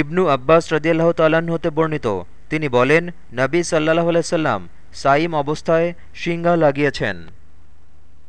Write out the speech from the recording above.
ইবনু আব্বাস রদিয়াল্লাহ তাল্লাহ্ন হতে বর্ণিত। তিনি বলেন, নবী সাল্লাহ আলাইসাল্লাম সাইম অবস্থায় সিংহা লাগিয়েছেন।